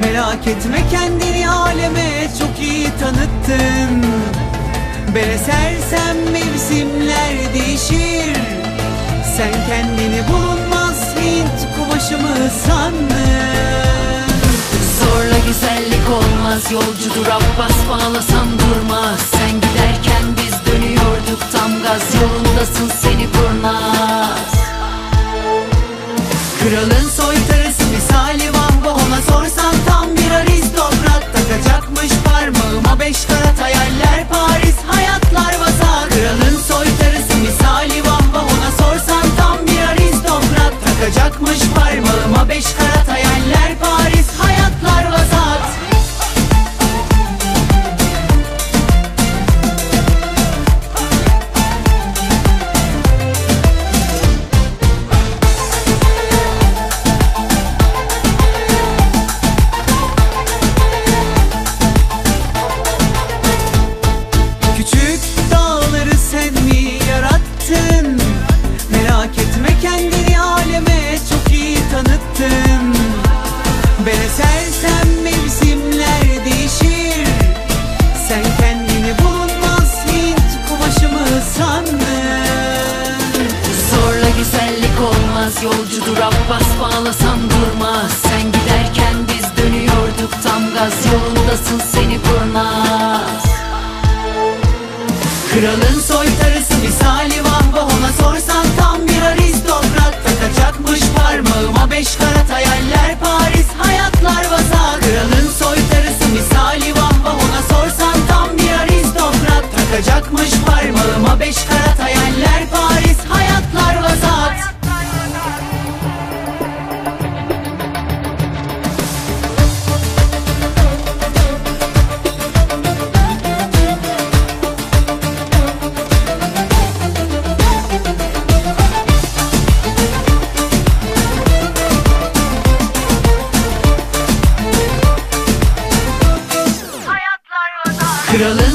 Merak etme kendini aleme çok iyi tanıttın Ben esersem mevsimler değişir. Sen kendini bulunmaz Hint kumaşı mı sandın. Zorla güzellik olmaz Yolcudur Abbas bağlasan durmaz. Sen giderken biz dönüyorduk tam gaz Yolundasın seni kurnaz. Kralın make Ben esersem mevsimler değişir. Sen kendini bulunmaz Hint kumaşı mı sandın? Zorla güzellik olmaz Yolcudur Abbas bağlasan durmaz. Sen giderken biz dönüyorduk tam gaz Yolundasın seni kurnaz. Kralın soytarısı misali Could have